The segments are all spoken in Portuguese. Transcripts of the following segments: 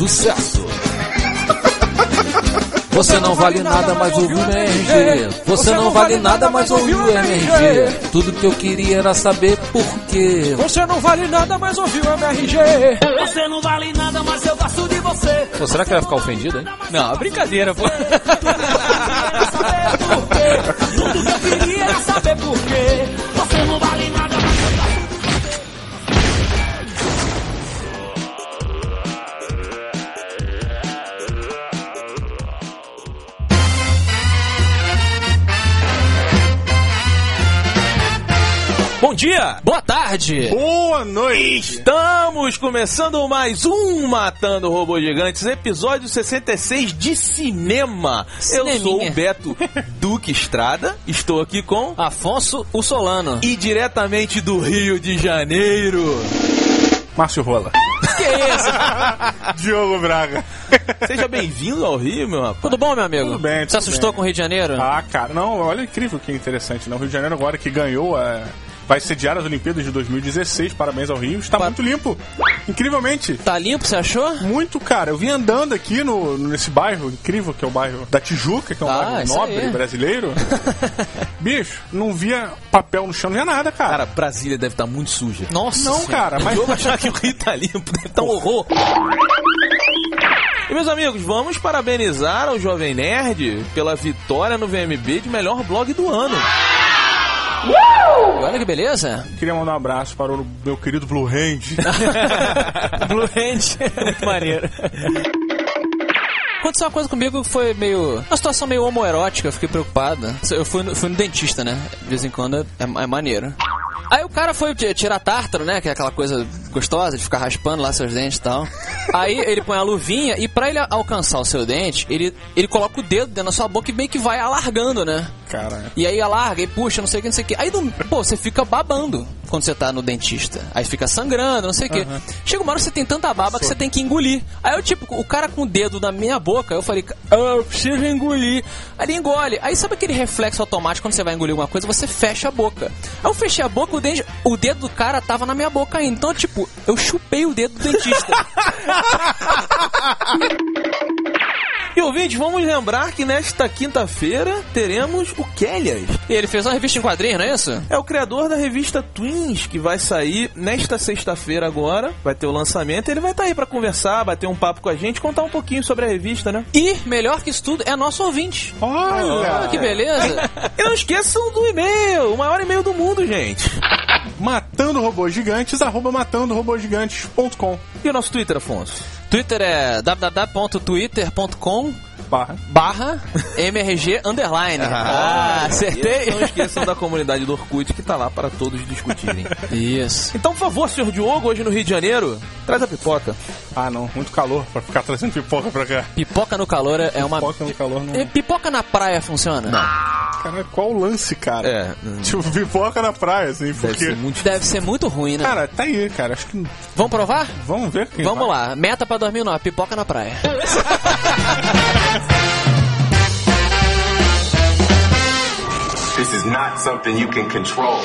sucesso. Você não vale nada, mas ouviu o MRG. Você não vale nada, mas ouviu o MRG. Tudo que eu queria era saber por quê. Você não vale nada, mas ouviu o MRG. Você não vale nada, mas eu gosto de você. Pô, será que vai ficar ofendido, hein? Não, brincadeira, pô. Tudo que eu queria era saber por quê. Dia, boa tarde. Boa noite! Estamos começando mais um Matando Robôs Gigantes, episódio 66 de cinema. Eu sou Cineminha. o Beto Duque Estrada, estou aqui com Afonso o Solano. e diretamente do Rio de Janeiro. Márcio Rola. Que isso? Diogo Braga. Seja bem-vindo ao Rio, meu rapaz. Tudo bom, meu amigo? Tudo bem, Você tudo assustou bem. com o Rio de Janeiro? Ah, cara, não, olha incrível que interessante, né? O Rio de Janeiro agora que ganhou, é, vai sediar as Olimpíadas de 2016, parabéns ao Rio, está Pa- muito limpo. Incrivelmente. Tá limpo, você achou? Muito, cara. Eu vim andando aqui no, nesse bairro incrível que é o bairro da Tijuca, que é um Ah, bairro nobre aí. brasileiro. Bicho, não via papel no chão, não via nada, cara. Cara, Brasília deve estar muito suja. Nossa não, Senhora. cara, mas Eu vou achar que o Rio tá limpo, deve estar um horror. E meus amigos, vamos parabenizar ao Jovem Nerd pela vitória no VMB de melhor blog do ano. Olha que beleza. queria mandar um abraço para o meu querido Blue Hand. Blue Hand. Muito maneiro. Aconteceu uma coisa comigo que foi meio. Uma situação meio homoerótica, eu fiquei preocupada. Eu fui no, fui no dentista, né? De vez em quando é, é maneiro. Aí o cara foi ti- tirar tártaro, né? Que é aquela coisa gostosa de ficar raspando lá seus dentes e tal. Aí ele põe a luvinha e pra ele alcançar o seu dente, ele, ele coloca o dedo dentro da sua boca e meio que vai alargando, né? Cara, E aí alarga e puxa, não sei o que, não sei o que. Aí, pô, você fica babando quando você tá no dentista. Aí fica sangrando, não sei o que. Chega uma hora que você tem tanta baba que você tem que engolir. Aí eu, tipo, o cara com o dedo na minha boca, eu falei, "Ah, eu preciso engolir. Aí ele engole. Aí sabe aquele reflexo automático quando você vai engolir alguma coisa, você fecha a boca. Aí eu fechei a boca, o, dente, o dedo do cara tava na minha boca ainda. Então, tipo, eu chupei o dedo do dentista. E ouvintes, vamos lembrar que nesta quinta-feira teremos o Kellias. e ele fez uma revista em quadrinho, não é isso? É o criador da revista Twins, que vai sair nesta sexta-feira agora. Vai ter o lançamento. Ele vai estar aí pra conversar, bater um papo com a gente, contar um pouquinho sobre a revista, né? E, melhor que isso tudo, é nosso ouvinte. olha! Olha que beleza. E não esqueçam do e-mail, o maior e-mail do mundo, gente. Matando robôs gigantes, arroba matandorobogigantes.com E o nosso Twitter, Afonso? Twitter é www.twitter.com barra. barra MRG underline. Ah, E acertei. não esqueçam da comunidade do Orkut, que tá lá para todos discutirem. Isso. Então, por favor, senhor Diogo, hoje no Rio de Janeiro, traz a pipoca. Ah, não, muito calor pra ficar trazendo pipoca pra cá. Pipoca no calor é uma. Pipoca no calor não. Pipoca na praia funciona? Cara, qual o lance, cara? É, Tipo, pipoca na praia, assim, deve porque. ser muito Deve ser muito ruim, né? Cara, tá aí, cara. Acho que. Vamos provar? Vamos ver quem Vamos vai. lá. Meta pra 2009, pipoca na praia. This is not something you can control.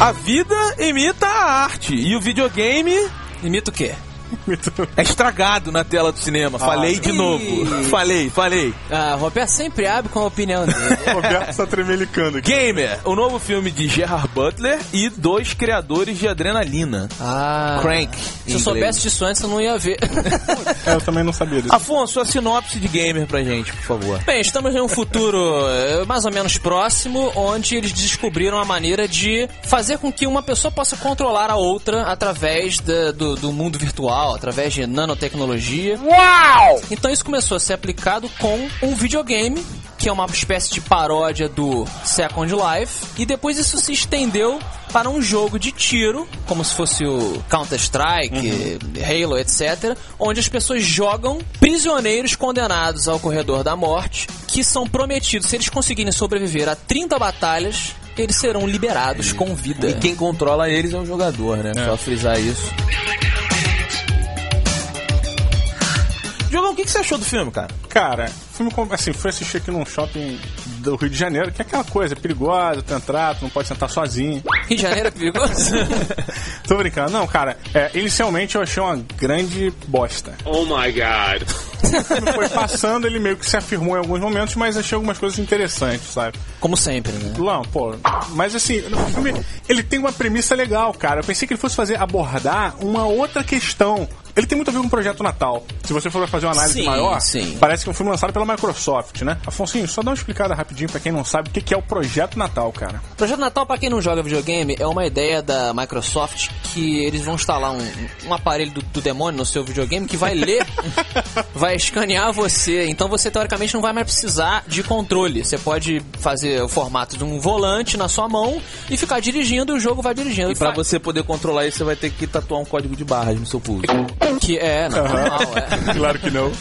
A vida imita a arte e o videogame Imita o quê? é estragado na tela do cinema. falei de novo. Falei, falei. Ah, Roberto sempre abre com a opinião dele. Roberto tá tremelicando aqui. Gamer, o novo filme de Gerard Butler e dois criadores de adrenalina. Ah. Crank. Se eu soubesse disso antes, eu não ia ver. É, eu também não sabia disso. Afonso, a sinopse de gamer pra gente, por favor. Bem, estamos em um futuro eh, mais ou menos próximo, onde eles descobriram a maneira de fazer com que uma pessoa possa controlar a outra através da- do, do mundo virtual, através de nanotecnologia. Uau! Então isso começou a ser aplicado com um videogame, que é uma espécie de paródia do Second Life, e depois isso se estendeu para um jogo de tiro, como se fosse o Counter-Strike, Halo, etc., onde as pessoas jogam prisioneiros condenados ao corredor da morte, que são prometidos, se eles conseguirem sobreviver a 30 batalhas, eles serão liberados com vida. E quem controla eles é o jogador, né? Só frisar isso. Jogão, o que, que você achou do filme, cara? Cara, filme assim, fui assistir aqui num shopping do Rio de Janeiro, que é aquela coisa, perigosa, tu entrar, tu não pode sentar sozinho. Rio de Janeiro é perigoso? Tô brincando. Não, cara, é, inicialmente eu achei uma grande bosta. Oh my god. foi passando, ele meio que se afirmou em alguns momentos, mas achei algumas coisas interessantes, sabe? Como sempre, né? Não, pô, mas assim, o filme, ele tem uma premissa legal, cara. Eu pensei que ele fosse fazer, abordar uma outra questão. Ele tem muito a ver com o Projeto Natal. Se você for fazer uma análise Sim, maior, sim. parece que é um filme lançado pela Microsoft, né? Afonso, só dá uma explicada rapidinho pra quem não sabe o que que é o Projeto Natal, cara. Projeto Natal, pra quem não joga videogame, é uma ideia da Microsoft que eles vão instalar um, um aparelho do, do demônio no seu videogame que vai ler, vai escanear você. Então você, teoricamente, não vai mais precisar de controle. Você pode fazer o formato de um volante na sua mão e ficar dirigindo e o jogo vai dirigindo. E pra Fa- você poder controlar isso, você vai ter que tatuar um código de barras no seu pulso. Que é, não, normal, é. claro que não.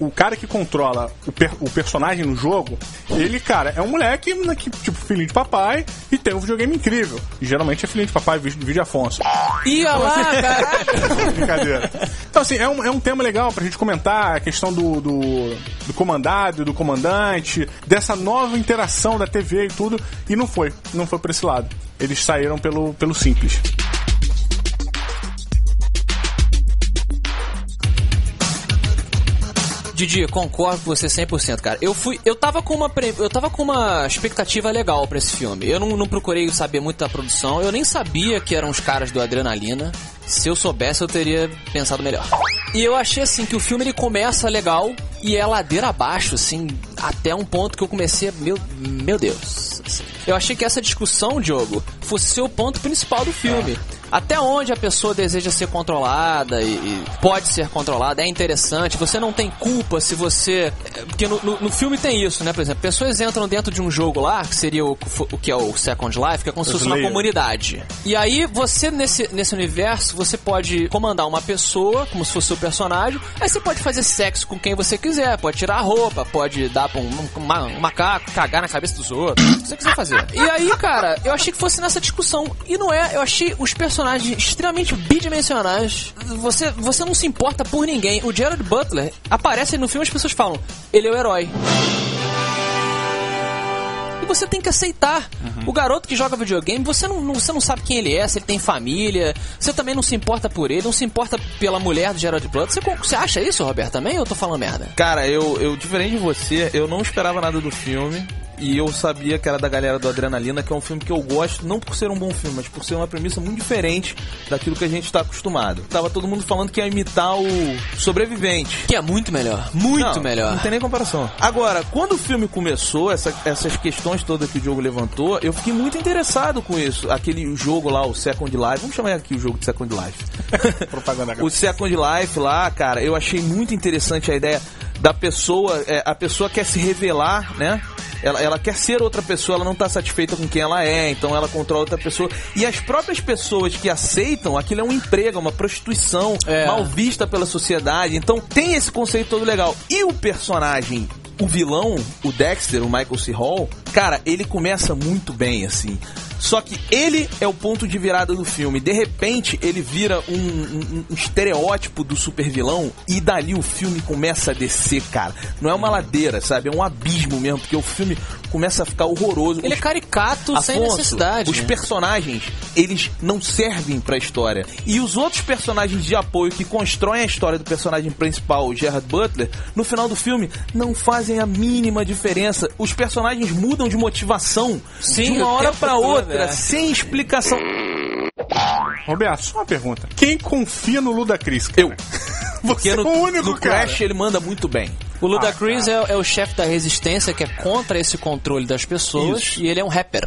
o cara que controla o, per- o personagem no jogo, ele, cara, é um moleque né, que, tipo, filhinho de papai e tem um videogame incrível. E geralmente é filhinho de papai, vídeo, vídeo Afonso. Ia lá, caralho! Brincadeira. Então, assim, é um, é um tema legal pra gente comentar a questão do, do, do comandado, do comandante, dessa nova interação da TV e tudo. E não foi. Não foi por esse lado. Eles saíram pelo, pelo simples. Didi, concordo com você 100%, cara. Eu fui, eu tava com uma pre- eu tava com uma expectativa legal pra esse filme. Eu não, não procurei saber muito da produção, eu nem sabia que eram os caras do Adrenalina. Se eu soubesse, eu teria pensado melhor. E eu achei assim que o filme ele começa legal e é ladeira abaixo, assim, até um ponto que eu comecei meu, meu Deus. assim. Eu achei que essa discussão, Diogo, fosse ser o ponto principal do filme. Até onde a pessoa deseja ser controlada e, e pode ser controlada é interessante. Você não tem culpa se você. é, Porque no, no- no filme tem isso, né? Por exemplo, pessoas entram dentro de um jogo lá, que seria o, o que é o Second Life, que é como se fosse uma comunidade. E aí, você, nesse, nesse universo, você pode comandar uma pessoa, como se fosse seu personagem. Aí você pode fazer sexo com quem você quiser, pode tirar a roupa, pode dar pra um, um, um macaco, cagar na cabeça dos outros, o que você quiser fazer. E aí, cara, eu achei que fosse nessa discussão. E não é, eu achei os personagens extremamente bidimensionais. Você, você não se importa por ninguém. O Gerard Butler aparece no filme e as pessoas falam, ele é o herói. E você tem que aceitar. O garoto que joga videogame, você não, não- você não sabe quem ele é, se ele tem família, você também não se importa por ele, não se importa pela mulher do Gerard Butler. Você, você acha isso, Roberto, também? Ou eu tô falando merda? Cara, eu, eu, diferente de você, eu não esperava nada do filme. E eu sabia que era da galera do Adrenalina, que é um filme que eu gosto, não por ser um bom filme, mas por ser uma premissa muito diferente daquilo que a gente tá acostumado. Tava todo mundo falando que ia imitar o Sobrevivente. Que é muito melhor. Muito Não, melhor. Não tem nem comparação. Agora, quando o filme começou, essa- essas questões todas que o Diogo levantou, eu fiquei muito interessado com isso. Aquele jogo lá, o Second Life. Vamos chamar aqui o jogo de Second Life. Propaganda o Second Life lá, cara, eu achei muito interessante a ideia da pessoa. é, a pessoa quer se revelar, né? Ela, ela quer ser outra pessoa, ela não tá satisfeita com quem ela é, então ela controla outra pessoa. E as próprias pessoas que aceitam, aquilo é um emprego, é uma prostituição É. mal vista pela sociedade. Então tem esse conceito todo legal. E o personagem, o vilão, o Dexter, o Michael C. Hall, cara, ele começa muito bem, assim. Só que ele é o ponto de virada do filme. De repente, ele vira um, um- um estereótipo do super vilão e dali o filme começa a descer, cara. Não é uma ladeira, sabe? É um abismo mesmo, porque o filme começa a ficar horroroso. Ele é Os- caricato sem Afonso, necessidade. Os né? personagens, eles não servem pra história. E os outros personagens de apoio que constroem a história do personagem principal, o Gerard Butler, no final do filme, não fazem a mínima diferença. Os personagens mudam de motivação Sim, de uma hora todo, outra, é. sem explicação. Roberto, só uma pergunta. Quem confia no Ludacris, cara? Eu. Porque Você no, é o único, no cara. Crash ele manda muito bem. O Ludacris é, é o chefe da resistência que é contra esse controle das pessoas Isso. e ele é um rapper.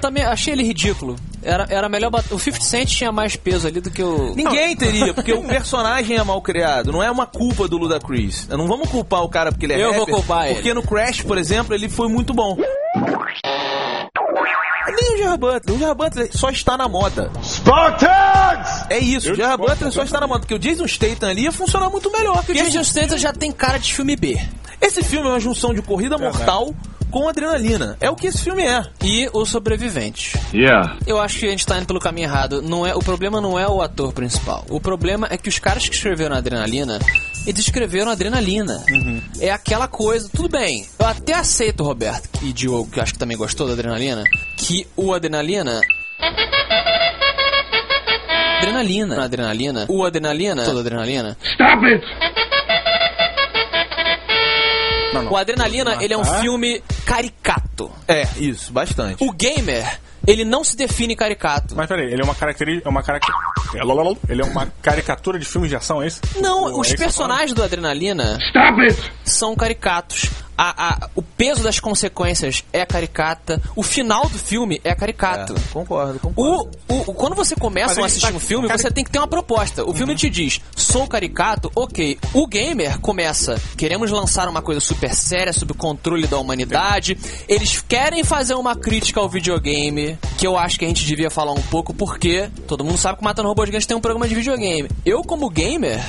Também achei ele ridículo. Era, era melhor. O 50 Cent tinha mais peso ali do que o. Ninguém teria, porque o personagem é mal criado. Não é uma culpa do Ludacris. Não vamos culpar o cara porque ele é Eu vou rapper, culpar ele. Porque no Crash, por exemplo, ele foi muito bom. Nem o Gerard Butler. O Gerard Butler só está na moda. Spartans! É isso. Eu o Gerard Butler só está na moda. Porque o Jason Statham ali ia funcionar muito melhor. Porque o Jason Statham já tem cara de filme B. Esse filme é uma junção de corrida mortal com adrenalina. É o que esse filme é. E o sobrevivente. Yeah. Eu acho que a gente tá indo pelo caminho errado. Não é, o problema não é o ator principal. O problema é que os caras que escreveram Adrenalina, eles escreveram Adrenalina. É aquela coisa. Tudo bem, eu até aceito, Roberto e Diogo, que eu acho que também gostou da Adrenalina, que o Adrenalina. Adrenalina. Adrenalina. O Adrenalina. Toda Adrenalina. Stop it! Não, não. O Adrenalina, ele é um filme caricato. É, isso, bastante. O gamer, ele não se define caricato. Mas peraí, ele é uma característica. É uma carac... Ele é uma caricatura de filmes de ação, é isso? Não, Ou os é personagens do Adrenalina Stop it! são caricatos. A, a- o peso das consequências é caricata. O final do filme é caricato. É, concordo, concordo. O, o- quando você começa a assistir tá- um filme, cari- você tem que ter uma proposta. O filme te diz, sou caricato, ok. O gamer começa, queremos lançar uma coisa super séria sobre o controle da humanidade. Eles querem fazer uma crítica ao videogame, que eu acho que a gente devia falar um pouco, porque todo mundo sabe que o Matando Robôs Gigantes tem um programa de videogame. Eu, como gamer,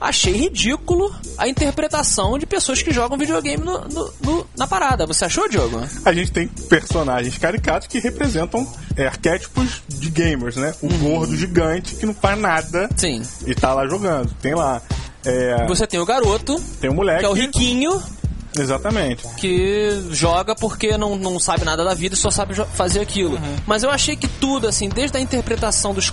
achei ridículo a interpretação de pessoas que jogam videogame no- no- no- na parada. Você achou, Diogo? A gente tem personagens caricatos que representam é, arquétipos de gamers, né? O gordo gigante que não faz nada Sim. e tá lá jogando. Tem lá. é, Você tem o garoto, tem um moleque. que é o riquinho, Exatamente. que joga porque não, não sabe nada da vida e só sabe fazer aquilo. Mas eu achei que tudo, assim, desde a interpretação dos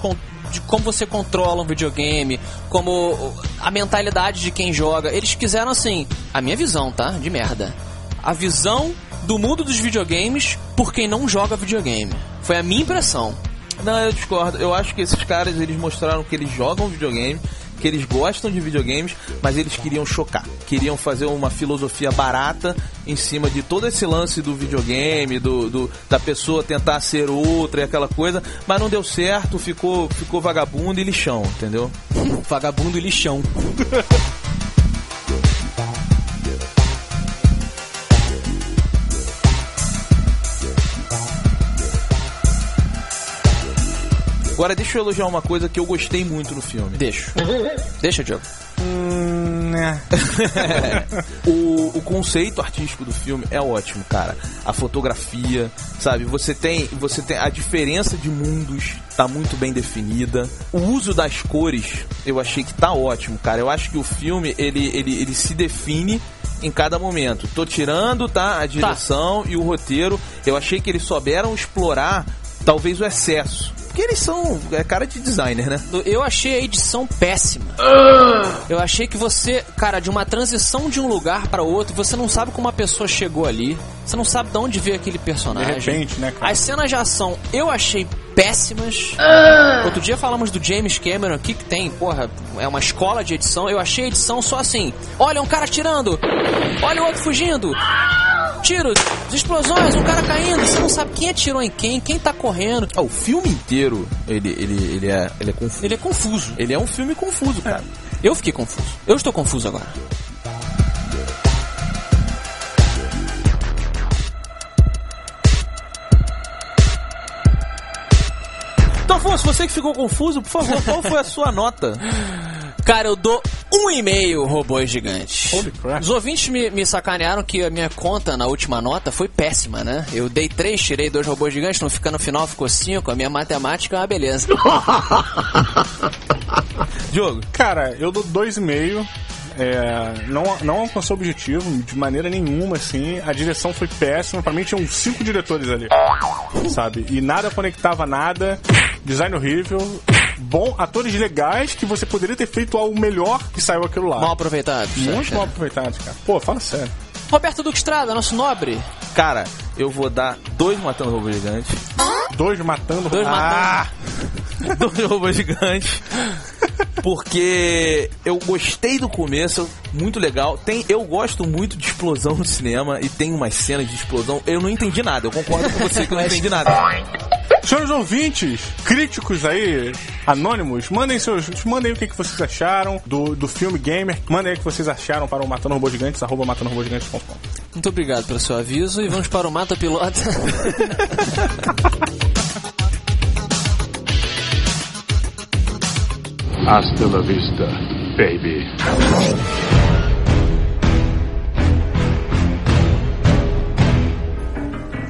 de como você controla um videogame, como a mentalidade de quem joga, eles quiseram, assim, a minha visão, tá? De merda. A visão do mundo dos videogames por quem não joga videogame. Foi a minha impressão. Não, eu discordo. Eu acho que esses caras, eles mostraram que eles jogam videogame, que eles gostam de videogames, mas eles queriam chocar. Queriam fazer uma filosofia barata em cima de todo esse lance do videogame, do, do- da pessoa tentar ser outra e aquela coisa, mas não deu certo, ficou, ficou vagabundo e lixão, entendeu? Vagabundo e lixão. Agora deixa eu elogiar uma coisa que eu gostei muito no filme. Deixa. Deixa, Diogo. Hum, né. o, o conceito artístico do filme é ótimo, cara. A fotografia, sabe? Você tem, você tem a diferença de mundos tá muito bem definida. O uso das cores, eu achei que tá ótimo, cara. Eu acho que o filme ele, ele, ele se define em cada momento. Tô tirando, tá, a direção e o roteiro. Eu achei que eles souberam explorar talvez o excesso. Porque eles são é cara de designer, né? Eu achei a edição péssima. Eu achei que você, cara, de uma transição de um lugar para outro, você não sabe como a pessoa chegou ali. Você não sabe de onde veio aquele personagem. De repente, né, cara? As cenas de ação eu achei péssimas. Outro dia falamos do James Cameron aqui, que tem, porra, é uma escola de edição. Eu achei a edição só assim: olha um cara atirando, olha o outro fugindo. Tiros, explosões, um cara caindo, você não sabe quem atirou em quem, quem tá correndo. Ah, o filme inteiro, ele, ele, ele, é, ele é confuso. Ele é confuso. Ele é um filme confuso, cara. Eu fiquei confuso. Eu estou confuso agora. Então, Afonso, você que ficou confuso, por favor, qual foi a sua nota? Cara, eu dou um e meio robôs gigantes. Holy crap. Os ouvintes me, me sacanearam que a minha conta na última nota foi péssima, né? Eu dei três, tirei dois robôs gigantes, não fica no final, ficou cinco. A minha matemática é uma beleza. Diogo, Cara, eu dou 2,5. É, não, não alcançou o objetivo de maneira nenhuma, assim. A direção foi péssima. Pra mim tinham cinco diretores ali, sabe? E nada conectava nada. Design horrível. Bom, atores legais que você poderia ter feito algo melhor que saiu aquilo lá. Mal aproveitado. Muito mal aproveitado, cara. Pô, fala sério. Roberto Duque Estrada, nosso nobre. cara, eu vou dar dois matando robô gigante. Dois matando. Dois ah, dois robôs gigantes. Porque eu gostei do começo, muito legal. Tem, eu gosto muito de explosão no cinema e tem umas cenas de explosão. Eu não entendi nada, eu concordo com você que eu não entendi nada. Senhores ouvintes, críticos aí, anônimos, mandem seus. Mandem o que, que vocês acharam do, do filme Gamer. Mandem aí o que vocês acharam para o Matando Robôs Gigantes, arroba matandorobogigantes.com. Muito obrigado pelo seu aviso e vamos para o Mata Pilota. Hasta la vista, baby.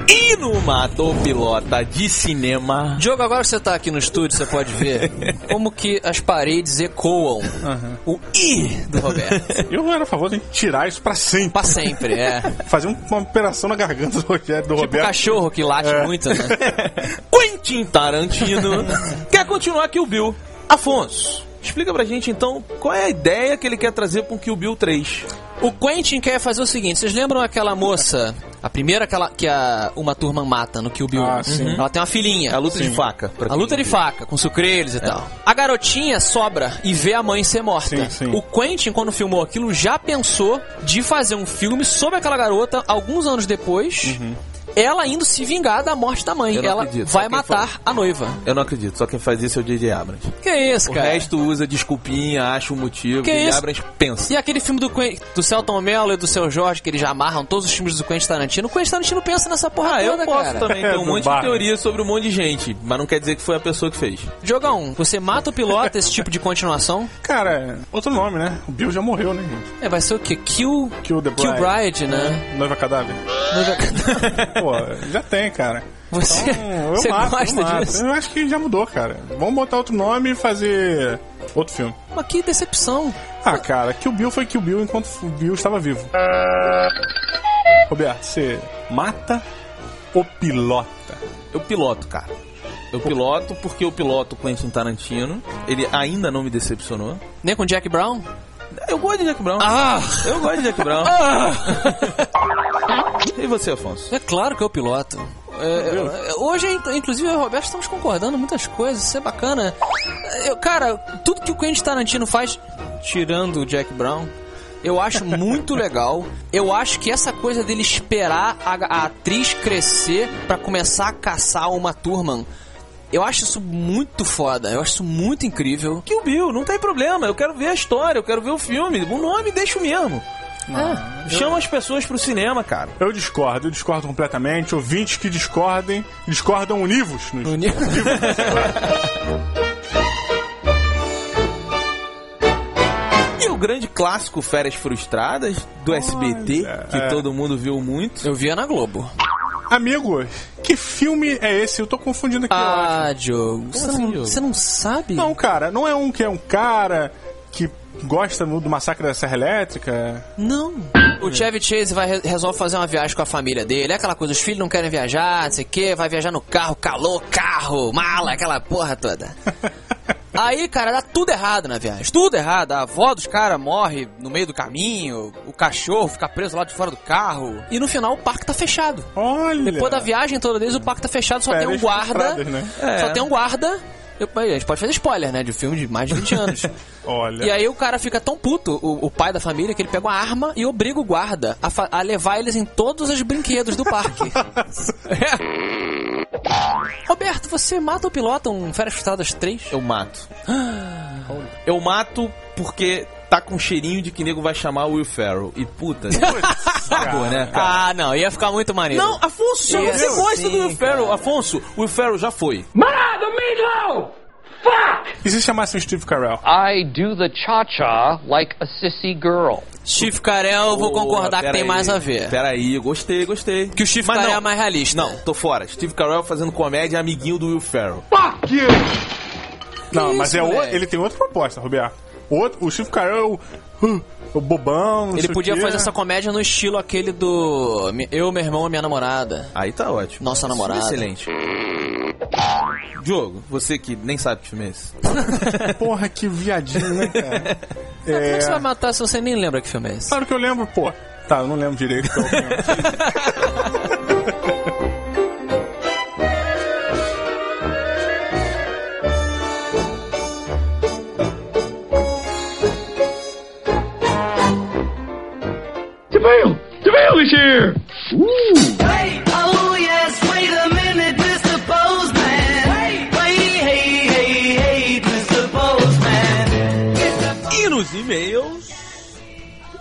E no Matopilota de cinema. Diogo, agora que você tá aqui no estúdio, você pode ver como que as paredes ecoam o I do Roberto. Eu era a favor de tirar isso pra sempre. Pra sempre, é. Fazer um- uma operação na garganta do Rogério, do Tipo Roberto. cachorro que late É. muito, né? Quentin Tarantino quer continuar aqui o Bill. Afonso, explica pra gente então qual é a ideia que ele quer trazer pra um Kill Bill 3. O Quentin quer fazer o seguinte, vocês lembram aquela moça, a primeira que, ela, que a, uma turma mata no Kill Bill? Ah, sim. Ela tem uma filhinha. É a luta de faca. A luta de faca, com sucrilhos e tal. A garotinha sobra e vê a mãe ser morta. Sim, sim. O Quentin, quando filmou aquilo, já pensou de fazer um filme sobre aquela garota alguns anos depois. Ela indo se vingar da morte da mãe. Eu Ela acredito. vai matar a noiva. Eu não acredito, só quem faz isso é o J.J. Abrams. Que isso, O cara? resto usa desculpinha, acha um motivo. Que J.J. isso? Abrams pensa. E aquele filme do, Quen- do Celton Mello e do Seu Jorge, que eles já amarram todos os filmes do Quentin Tarantino. O Quentin Tarantino pensa nessa porra Ah, eu toda, posso cara. também ter É, um monte de teoria sobre um monte de gente, mas não quer dizer que foi a pessoa que fez. Jogão, você mata o piloto esse tipo de continuação? Cara, outro nome, né? O Bill já morreu, né, gente? É, vai ser o quê? Kill, Kill the Kill Bride. Bride, né? Noiva Cadáver. Pô, já tem, cara. Você, Então, eu você mato, gosta eu mato. disso? Eu acho que já mudou, cara. Vamos botar outro nome e fazer outro filme. Mas que decepção. Ah, cara, Kill Bill foi Kill Bill enquanto o Bill estava vivo. Roberto, você mata ou pilota? Eu piloto, cara. Eu piloto porque eu piloto Quentin Tarantino. Ele ainda não me decepcionou. Nem com Jack Brown? Eu gosto de Jack Brown. Ah! Eu gosto de Jack Brown. E você, Afonso? É claro que eu piloto. É, é, hoje, in- inclusive, eu e o Roberto estamos concordando em muitas coisas, isso é bacana. Eu, cara, tudo que o Quentin Tarantino faz, tirando o Jack Brown, eu acho muito legal. Eu acho que essa coisa dele esperar a, a atriz crescer pra começar a caçar uma turma, eu acho isso muito foda, eu acho isso muito incrível. Kill Bill, não tem problema. Eu quero ver a história, eu quero ver o filme. O nome deixa o mesmo. Chama as pessoas pro cinema, cara. Eu discordo, eu discordo completamente. Ouvintes que discordem, discordam univos. Nos... Uni- E o grande clássico Férias Frustradas do SBT, que é. todo mundo viu muito. Eu via na Globo. Amigos, que filme é esse? Eu tô confundindo aqui, eu. Ah, Diogo, você, assim, não, Diogo? você não sabe? Não, cara, não é um que é um cara que gosta do massacre da Serra Elétrica. Não. O Chevy Chase vai re- resolve fazer uma viagem com a família dele. É aquela coisa, os filhos não querem viajar, não sei o quê, vai viajar no carro, calor, carro, mala, aquela porra toda. Aí, cara, dá tudo errado na viagem. Tudo errado. A avó dos caras morre no meio do caminho, o cachorro fica preso lá de fora do carro. E no final o parque tá fechado. Olha. Depois da viagem toda deles, o parque tá fechado, só tem um Férias guarda. né? Só tem um guarda. Eu- a gente pode fazer spoiler, né? De filme de mais de 20 anos. Olha. E aí o cara fica tão puto, o, o pai da família, que ele pega uma arma e obriga o guarda a, a levar eles em todos os brinquedos do parque. É. Roberto, você mata ou pilota um Férias Frustradas 3? Eu mato. Eu mato porque tá com cheirinho de que nego vai chamar o Will Ferrell. E puta, acabou, né, cara? Ah, não, ia ficar muito maneiro. Não, Afonso, se Ia você gosta sim, do Will Ferrell, Afonso, o Will Ferrell já foi. E se chamasse o Steve Carell? I do the cha cha like a sissy girl. Steve Carell, eu vou Porra, concordar que tem aí. mais a ver. Pera aí, gostei, gostei. Que o Steve Mas Carell não. é mais realista. Não, tô fora. Steve Carell fazendo comédia, amiguinho do Will Ferrell. Não, isso, mas é o, ele tem outra proposta, Roberto. O, outro, o Steve Carell é o, uh, o bobão. não Ele sei o podia quê. fazer essa comédia no estilo aquele do Eu, meu irmão e minha namorada. Aí tá ótimo. Nossa namorada. Excelente. Diogo, você que nem sabe que filme é esse. Porra, que viadinho, né, cara? Como é que você vai é. matar se você nem lembra que filme é esse? Claro que eu lembro, pô. Tá, eu não lembro direito. qual que é. Wait, oh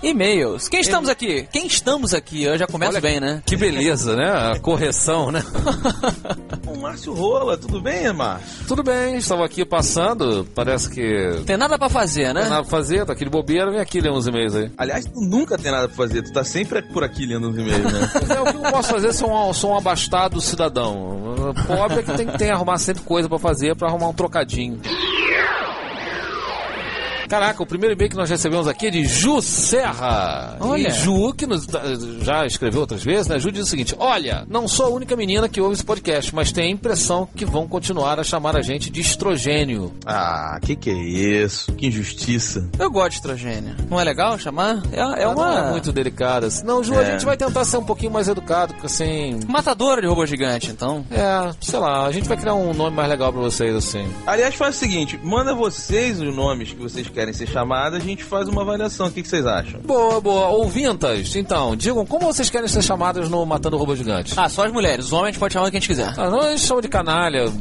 e-mails. Quem estamos aqui? Quem estamos aqui? Eu já começo Olha bem, né? Que beleza, né? A correção, né? O Márcio Rola, tudo bem, Márcio? Tudo bem, estava aqui passando, parece que Tem nada pra fazer, né? tem nada pra fazer, tá aqui de bobeira, vem aqui ler uns e-mails aí. Aliás, tu nunca tem nada pra fazer, tu tá sempre por aqui lendo uns e-mails, né? É, o que eu posso fazer sou um, sou um abastado cidadão. Pobre é que tem que tem que arrumar sempre coisa pra fazer pra arrumar um trocadinho. Caraca, o primeiro e-mail que nós recebemos aqui é de Ju Serra. Olha. E Ju, que nos, já escreveu outras vezes, né? Ju diz o seguinte: Olha, não sou a única menina que ouve esse podcast, mas tenho a impressão que vão continuar a chamar a gente de estrogênio. ah, que que é isso? Que injustiça. Eu gosto de estrogênio. Não é legal chamar? É, é Ela uma... não é muito delicada. assim. Não, Ju, a É. gente vai tentar ser um pouquinho mais educado, porque assim. Matadora de robô gigante, então. É, sei lá, a gente vai criar um nome mais legal pra vocês, assim. Aliás, faz o seguinte, manda vocês os nomes que vocês querem ser chamados, a gente faz uma avaliação. O que, que vocês acham? Boa, boa. Ouvintas, então, digam como vocês querem ser chamadas no Matando Robô Gigante. Ah, só as mulheres. Os homens pode chamar quem a gente quiser. Ah, não, a gente chama de canalha,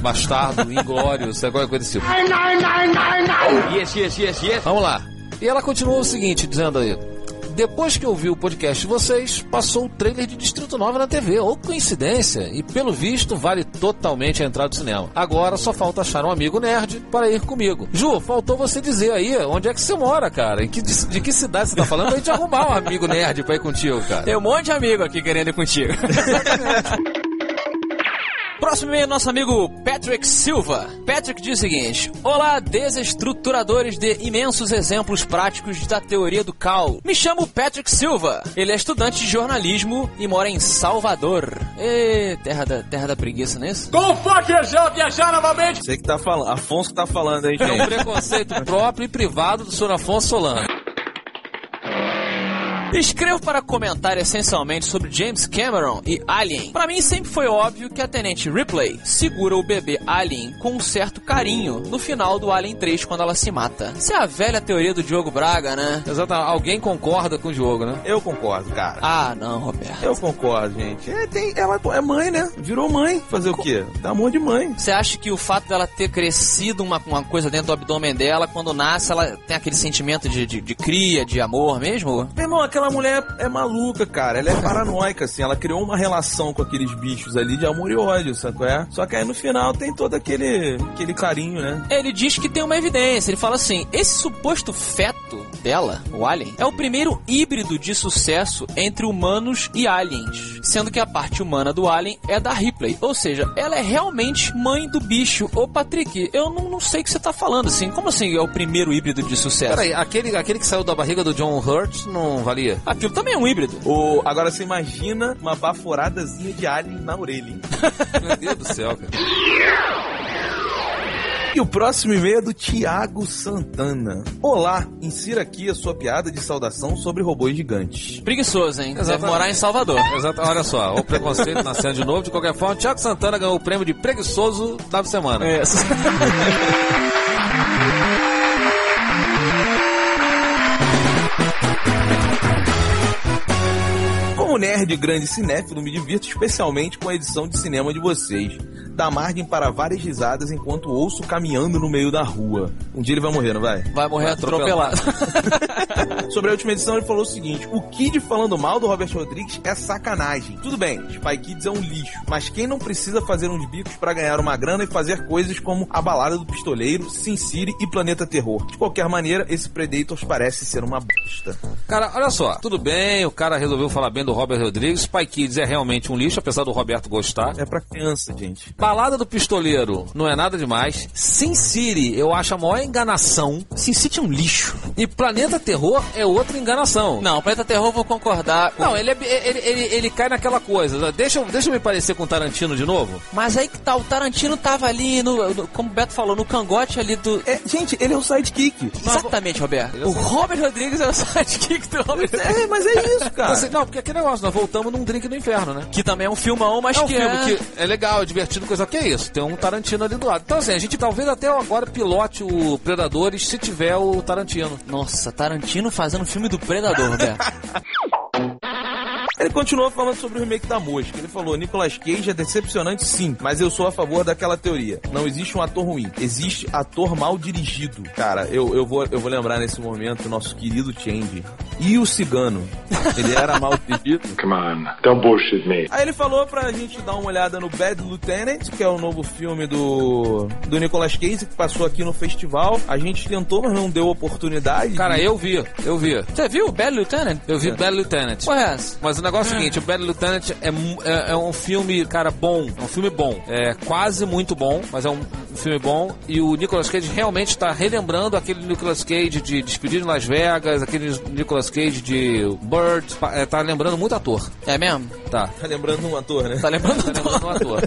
bastardo, inglório, sei qualquer coisa desse tipo. Yes, yes, yes, yes. Vamos lá. E ela continua o seguinte, dizendo aí. Depois que eu vi o podcast de vocês, passou o trailer de Distrito 9 na TV. Ou coincidência. E pelo visto, vale totalmente a entrada do cinema. Agora só falta achar um amigo nerd para ir comigo. Ju, faltou você dizer aí onde é que você mora, cara. Que, de, de que cidade você tá falando pra gente arrumar um amigo nerd pra ir contigo, cara. Tem um monte de amigo aqui querendo ir contigo. Próximo e-mail, nosso amigo Patrick Silva. Patrick diz o seguinte: Olá, desestruturadores de imensos exemplos práticos da teoria do caos. Me chamo Patrick Silva. Ele é estudante de jornalismo e mora em Salvador. Ê, terra da, terra da preguiça, não é isso? Go fuck yourself, viajar novamente. Você que tá falando, Afonso que tá falando aí, É um gente. preconceito próprio e privado do Sr. Afonso Solano. Escrevo para comentar essencialmente sobre James Cameron e Alien. Para mim sempre foi óbvio que a Tenente Ripley segura o bebê Alien com um certo carinho no final do Alien 3 quando ela se mata. Isso é a velha teoria do Diogo Braga, né? Exatamente. Alguém concorda com o Diogo, né? Eu concordo, cara. Ah, não, Roberto. Eu concordo, gente. É, tem, ela é mãe, né? Virou mãe. Fazer o quê? Dá amor de mãe. Você acha que o fato dela ter crescido uma, uma coisa dentro do abdômen dela, quando nasce, ela tem aquele sentimento de, de, de cria, de amor mesmo? Meu irmão, aquela mulher é maluca, cara. Ela é paranoica, assim. Ela criou uma relação com aqueles bichos ali de amor e ódio, sabe qual é? Só que aí no final tem todo aquele, aquele carinho, né? Ele diz que tem uma evidência. Ele fala assim: esse suposto feto dela, o Alien, é o primeiro híbrido de sucesso entre humanos e aliens. Sendo que a parte humana do Alien é da Ripley. Ou seja, ela é realmente mãe do bicho. Ô, Patrick, eu não, não sei o que você tá falando assim. Como assim é o primeiro híbrido de sucesso? Peraí, aquele, aquele que saiu da barriga do John Hurt não valia? Aquilo também é um híbrido. O, agora você imagina uma baforadazinha de alien na orelha, hein? Meu Deus do céu, cara. E o próximo e-mail é do Tiago Santana. Olá, insira aqui a sua piada de saudação sobre robôs gigantes. Preguiçoso, hein? Deve Exatamente. morar em Salvador. Exato, olha só, o preconceito nascendo de novo. De qualquer forma, Thiago Santana ganhou o prêmio de preguiçoso da semana. É. nerd grande cinéfilo, me divirto especialmente com a edição de cinema de vocês. Dá margem para várias risadas enquanto ouço caminhando no meio da rua. Um dia ele vai morrer, não vai? Vai morrer atropelado. Sobre a última edição, ele falou o seguinte: O Kid falando mal do Robert Rodrigues é sacanagem. Tudo bem, Spy Kids é um lixo, mas quem não precisa fazer uns bicos pra ganhar uma grana e fazer coisas como A Balada do Pistoleiro, Sin City e Planeta Terror? De qualquer maneira, esse Predators parece ser uma bosta. Cara, olha só, tudo bem, o cara resolveu falar bem do Robert Rodrigues. Spy Kids é realmente um lixo, apesar do Roberto gostar. É pra criança, gente. Balada do Pistoleiro não é nada demais. Sin City eu acho a maior enganação. Sin City é um lixo. E Planeta Terror é outra enganação. Não, Planeta Terror eu vou concordar. com- Não, ele, é- ele, ele, ele cai naquela coisa. Deixa, eu- deixa eu me parecer com o Tarantino de novo. Mas aí que tá, o Tarantino tava ali, no, no- como o Beto falou, no cangote ali do. É, gente, ele é o sidekick. Exatamente, Roberto. O Robert Rodrigues é o sidekick do Robert Rodrigues. É, mas é isso, cara. Assim, não, porque aquele negócio, nós voltamos num drink do inferno, né? Que também é um filmão, mas É um que filme é... que é legal, é divertido, coisa que é isso. Tem um Tarantino ali do lado. Então, assim, a gente talvez até agora pilote o Predadores se tiver o Tarantino. Nossa, Tarantino fazendo filme do Predador, Roberto. Ele continuou falando sobre o remake da Mosca. Ele falou: Nicolas Cage é decepcionante, sim, mas eu sou a favor daquela teoria. Não existe um ator ruim, existe ator mal dirigido. Cara, eu, eu, vou, eu vou lembrar nesse momento o nosso querido Change. e o cigano. Ele era mal pedido. Come on, don't bullshit me. Aí ele falou pra gente dar uma olhada no Bad Lieutenant, que é o novo filme do, do Nicolas Cage, que passou aqui no festival. A gente tentou, mas não deu oportunidade. Cara, eu vi, eu vi. Você viu o Bad Lieutenant? Eu vi Bad Lieutenant. É essa? Mas o negócio é o seguinte, o Bad Lieutenant é, é, é um filme, cara, bom. É um filme bom. É quase muito bom, mas é um filme bom. E o Nicolas Cage realmente está relembrando aquele Nicolas Cage de Despedido em Las Vegas, aquele Nicolas Cage de Bird. É, tá lembrando muito ator. É mesmo? Tá. Tá lembrando um ator, né? Tá lembrando? Tá lembrando um ator.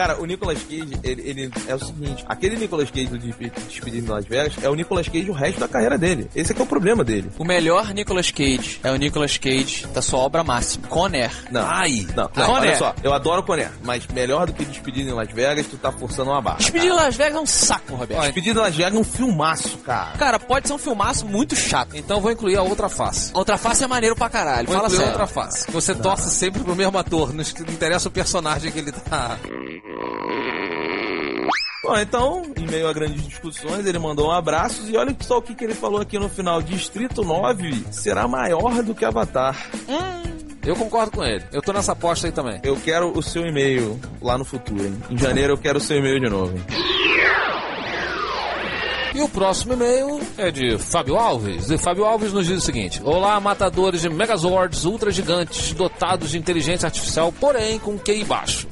Cara, o Nicolas Cage, ele, ele é o seguinte: aquele Nicolas Cage do Despe- Despedido em Las Vegas é o Nicolas Cage o resto da carreira dele. Esse é que é o problema dele. O melhor Nicolas Cage é o Nicolas Cage da sua obra máxima, Conner. Não. Ai. Não, não Conner. olha só, eu adoro Conner, mas melhor do que Despedido em Las Vegas, tu tá forçando uma barra. Despedido em Las Vegas é um saco, Roberto. Despedido em Las Vegas é um filmaço, cara. Cara, pode ser um filmaço muito chato. Então vou incluir a outra face. Outra face é maneiro pra caralho. Vou Fala sério. outra face. Você torce sempre pro mesmo ator, não interessa o personagem que ele tá. Bom, então, em meio a grandes discussões, ele mandou um abraço e olha só o que, que ele falou aqui no final. Distrito 9 será maior do que Avatar. Eu concordo com ele. Eu tô nessa aposta aí também. Eu quero o seu e-mail lá no futuro, hein? Em janeiro eu quero o seu e-mail de novo. hein? E o próximo e-mail é de Fábio Alves. E Fábio Alves nos diz o seguinte: Olá, matadores de Megazords ultra gigantes dotados de inteligência artificial, porém com QI baixo.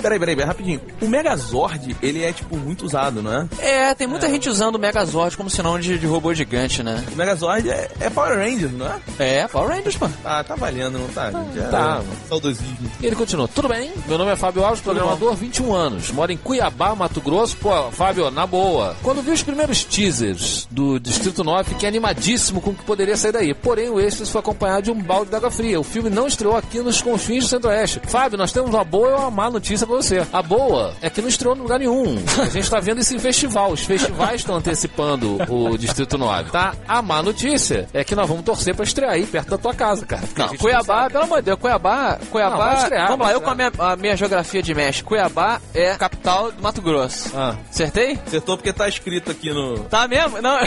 Peraí, peraí, peraí, rapidinho. O Megazord, ele é, tipo, muito usado, não é? É, tem muita gente usando o Megazord como sinônimo de, de robô gigante, né? O Megazord é, é Power Rangers, não é? É, Power Rangers, pô. Ah, tá valendo, não tá? gente? É, tá. Saudosismo. E ele continua: Tudo bem? Meu nome é Fábio Alves, programador, 21 anos. Moro em Cuiabá, Mato Grosso. Pô, Fábio, na boa. Quando vi os primeiros teasers do Distrito 9, fiquei animadíssimo com o que poderia sair daí. Porém, o êxtase foi acompanhado de um balde d'água fria. O filme não estreou aqui nos confins do Centro-Oeste. Fábio, nós temos uma boa e uma má notícia pra você. A boa é que não estreou em lugar nenhum. A gente tá vendo isso em festival. Os festivais estão antecipando o Distrito 9, tá? A má notícia é que nós vamos torcer pra estrear aí, perto da tua casa, cara. Não, Cuiabá, pelo amor de Deus, Cuiabá, Cuiabá. Não, vai estrear, vamos vai lá, eu com a minha, a minha geografia de México. Cuiabá é a capital do Mato Grosso. Ah. Acertei? Acertou porque tá escrito aqui no... Tá mesmo? Não.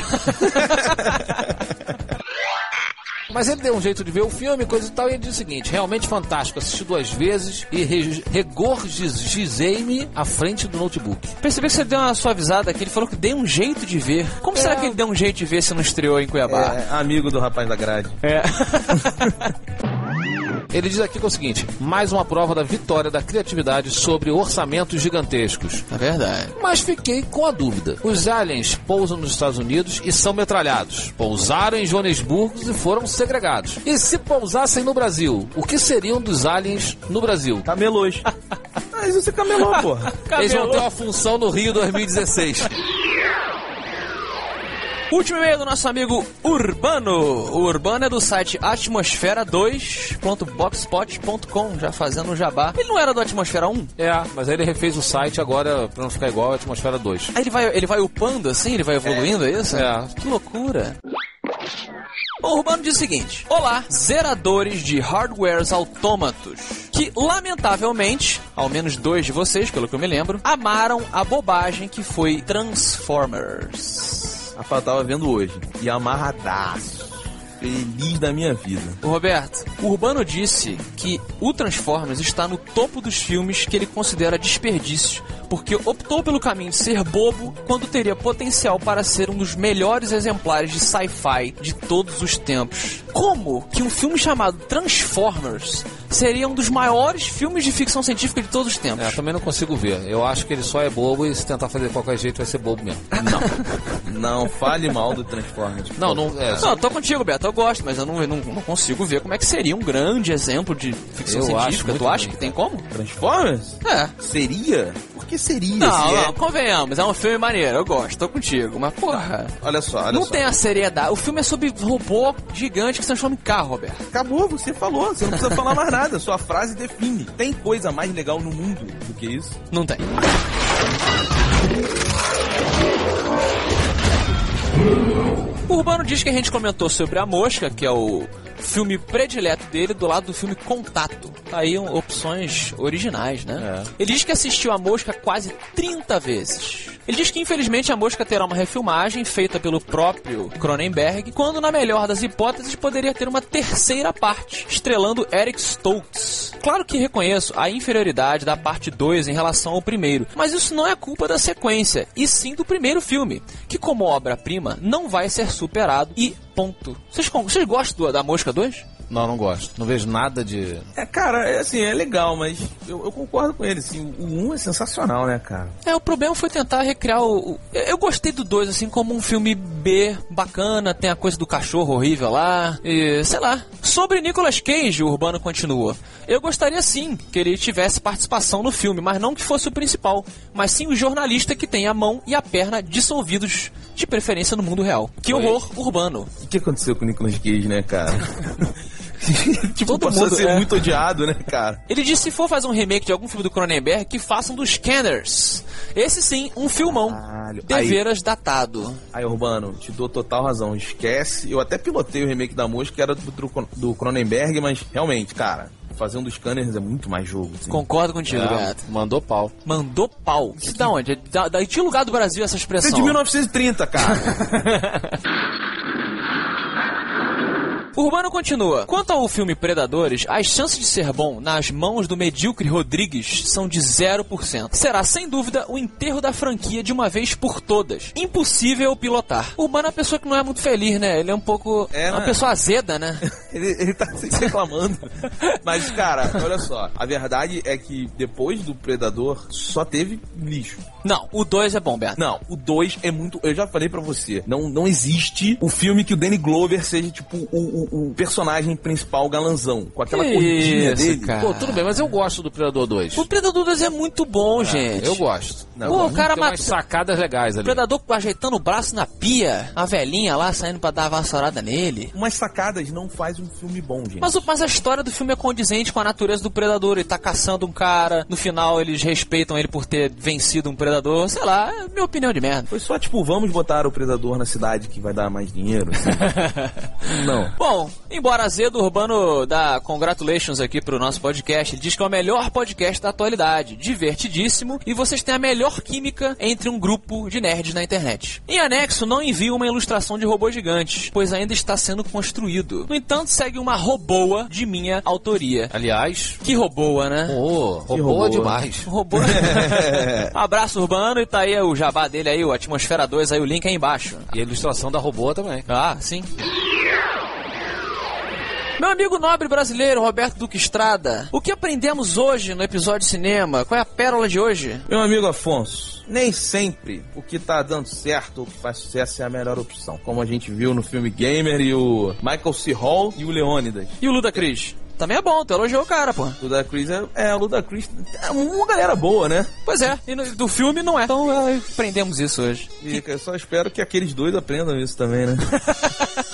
Mas ele deu um jeito de ver o filme, coisa e tal, e ele diz o seguinte: realmente fantástico, assisti duas vezes e re- regorgizei-me à frente do notebook. Percebi que você deu uma suavizada aqui. Ele falou que deu um jeito de ver. Como será que ele deu um jeito de ver se não estreou em Cuiabá? É, amigo do rapaz da grade. É. Ele diz aqui que é o seguinte: mais uma prova da vitória da criatividade sobre orçamentos gigantescos. É verdade. Mas fiquei com a dúvida. Os aliens pousam nos Estados Unidos e são metralhados. Pousaram em Joanesburgo e foram segregados. E se pousassem no Brasil, o que seriam dos aliens no Brasil? Camelôs. Mas você camelou, porra. Eles vão ter uma função no Rio 2016. Último e-mail do nosso amigo Urbano. O Urbano é do site atmosfera2.blogspot.com, já fazendo um jabá. Ele não era do Atmosfera 1? É, mas aí ele refez o site agora pra não ficar igual a Atmosfera 2. Aí ele vai, ele vai upando assim, ele vai evoluindo, é, isso? É. Que loucura. O Urbano diz o seguinte: Olá, zeradores de hardwares autômatos. Que, lamentavelmente, ao menos dois de vocês, pelo que eu me lembro, amaram a bobagem que foi Transformers. Rafael tava vendo hoje. E amarradaço. Feliz da minha vida. O Roberto, o Urbano disse que o Transformers está no topo dos filmes que ele considera desperdício, porque optou pelo caminho de ser bobo quando teria potencial para ser um dos melhores exemplares de sci-fi de todos os tempos. Como que um filme chamado Transformers seria um dos maiores filmes de ficção científica de todos os tempos? É, também não consigo ver. Eu acho que ele só é bobo e se tentar fazer de qualquer jeito vai ser bobo mesmo. Não fale mal do Transformers. Não, não é. Não, eu tô contigo, Beto, eu gosto, mas eu não, não, não consigo ver como é que seria um grande exemplo de ficção Eu acho científica. muito Tu acha bem. que tem como? Transformers? É. Seria? Por que seria? Não, se é- não, convenhamos, é um filme maneiro, eu gosto, tô contigo, mas porra. Olha só, olha não só. tem a seriedade. O filme é sobre robô gigante que se transforma em carro, Roberto. Acabou, você falou. Você não precisa falar mais nada. Sua frase define. Tem coisa mais legal no mundo do que isso? Não tem. O Urbano diz que a gente comentou sobre a mosca, que é o filme predileto dele do lado do filme Contato. Tá aí um, opções originais, né? Ele diz que assistiu A Mosca quase 30 vezes. Ele diz que infelizmente A Mosca terá uma refilmagem feita pelo próprio Cronenberg, quando na melhor das hipóteses poderia ter uma terceira parte, estrelando Eric Stoltz. Claro que reconheço a inferioridade da parte 2 em relação ao primeiro, mas isso não é culpa da sequência, e sim do primeiro filme, que como obra-prima não vai ser superado e ponto. Vocês, gostam da Mosca 2? Não, não gosto. Não vejo nada de. É, cara, é assim, é legal, mas eu, eu concordo com ele, assim, o 1 é sensacional, né, cara? É, o problema foi tentar recriar o. o- eu, eu gostei do 2, assim, como um filme B bacana, tem a coisa do cachorro horrível lá, e sei lá. Sobre Nicolas Cage, o Urbano continua. Eu gostaria sim que ele tivesse participação no filme, mas não que fosse o principal, mas sim o jornalista que tem a mão e a perna dissolvidos, de preferência no mundo real. Que horror urbano. O que aconteceu com o Nicolas Cage, né, cara? tipo, Todo passou mundo, a ser é. muito odiado, né, cara? Ele disse se for fazer um remake de algum filme do Cronenberg, que façam dos Scanners. Esse sim, um filmão. Caralho. Deveras datado. Aí, Urbano, te dou total razão. Esquece. Eu até pilotei o remake da música, que era do, do, Cronenberg, mas realmente, cara, fazer um dos scanners é muito mais jogo. assim. Concordo contigo, É, gato. mandou pau. Mandou pau. Isso da onde? Da, da, em que lugar do Brasil essa Isso é expressão? de 1930, cara. O Urbano continua. Quanto ao filme Predadores, as chances de ser bom nas mãos do medíocre Rodrigues são de 0%. Será, sem dúvida, o enterro da franquia de uma vez por todas. Impossível pilotar. O Urbano é uma pessoa que não é muito feliz, né? Ele é um pouco... É, uma né? pessoa azeda, né? ele, ele tá sempre reclamando. Mas, cara, olha só. A verdade é que depois do Predador, só teve lixo. não, o 2 é bom, Beto. Não, o 2 é muito. Eu já falei pra você. Não, não existe o filme que o Danny Glover seja, tipo, o, o- o personagem principal galanzão. Com aquela Que corridinha isso, dele. cara. Pô, tudo bem, mas eu gosto do Predador 2. O Predador 2 é muito bom, gente. Eu gosto. Não, Pô, o cara Tem umas mata... sacadas legais O ali. predador ajeitando o braço na pia, a velhinha lá saindo pra dar uma vassourada nele. Umas sacadas não faz um filme bom, gente. Mas, o- mas a história do filme é condizente com a natureza do predador. Ele tá caçando um cara, no final eles respeitam ele por ter vencido um predador. Sei lá, é minha opinião de merda. Foi só, tipo, vamos botar o Predador na cidade que vai dar mais dinheiro. assim. não. Bom, embora azedo, o Urbano dá congratulations aqui pro nosso podcast. Ele diz que é o melhor podcast da atualidade, divertidíssimo, e vocês têm a melhor química entre um grupo de nerds na internet. Em anexo, não envio uma ilustração de robô gigante, pois ainda está sendo construído. No entanto, segue uma roboa de minha autoria. Aliás, Que roboa, né? roubou roubou. demais. Robô. Abraço urbano e tá aí o jabá dele aí, o Atmosfera 2, aí o link aí embaixo. E a ilustração da robô também. Ah, sim. Meu amigo nobre brasileiro, Roberto Duque Estrada, o que aprendemos hoje no episódio de cinema? Qual é a pérola de hoje? Meu amigo Afonso, nem sempre o que tá dando certo ou o que faz sucesso é a melhor opção. Como a gente viu no filme Gamer e o Michael C. Hall e o Leônidas. E o Luda Cris? Também é bom, tu elogiou o cara, pô. O Ludacris é, é, o Ludacris é uma galera boa, né? Pois é, e no- do filme não é. Então é, aprendemos isso hoje. E eu só espero que aqueles dois aprendam isso também, né?